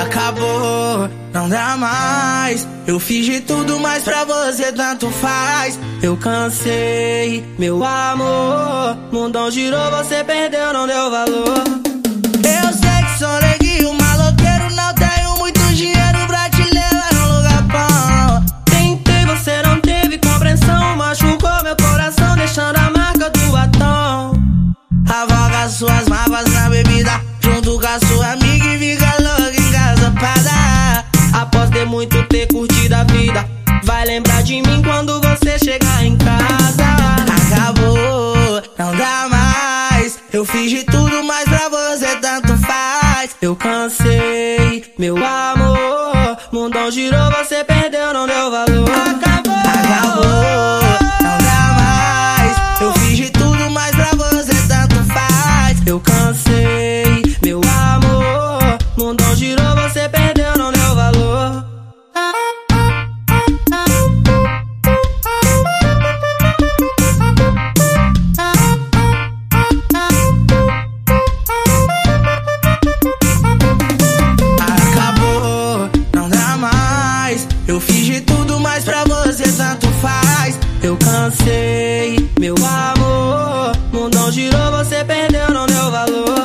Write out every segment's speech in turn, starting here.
Acabou, não dá mais. Eu fiz de tudo, mas pra você tanto faz. Eu cansei, meu amor. Mundão girou, você perdeu, não deu valor. Eu sei que sou neguinho, maloqueiro, não tenho muito dinheiro pra te levar num lugar bom. Tentei, você não teve compreensão. Machucou meu coração, deixando a marca do batom. Avoga suas mágoas na bebida, junto com a sua amiga Ter muito ter curtido a vida, vai lembrar de mim quando você chegar em casa. Acabou, não dá mais. Eu fiz de tudo, mas pra você tanto faz. Eu cansei, meu amor. Mundão girou, você perdeu, não deu valor. Acabou, acabou, Eu fiz de tudo, mas pra você tanto faz. Eu cansei, meu amor. Mundão girou, você perdeu, não deu valor.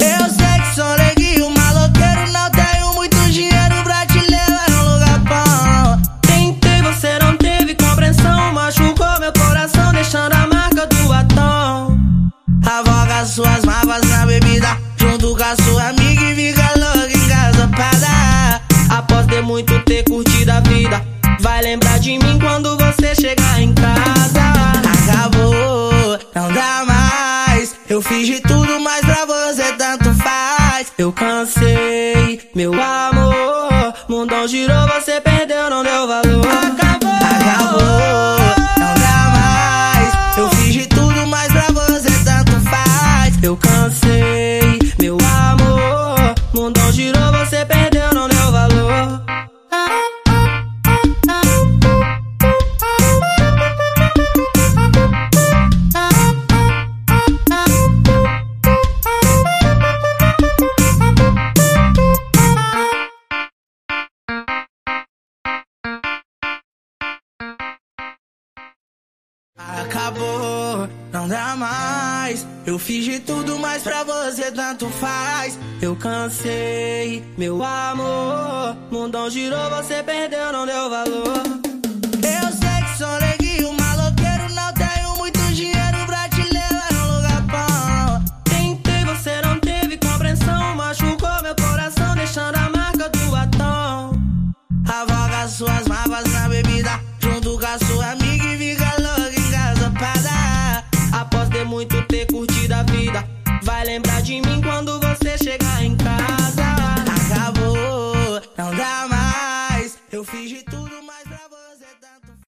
Eu sei que sou neguinho, maloqueiro, não tenho muito dinheiro pra te levar num lugar bom. Tentei, você não teve compreensão. Machucou meu coração, deixando a marca do batom. Avoga suas mágoas na bebida, junto com a sua amiga e fica louca em casa ter muito ter curtido a vida, vai lembrar de mim quando você chegar em casa. Acabou, não dá mais. Eu fiz de tudo, mas Acabou, não dá mais. Eu fiz de tudo, mas pra você tanto faz. Eu cansei, meu amor. Mundão girou, você perdeu, não deu valor.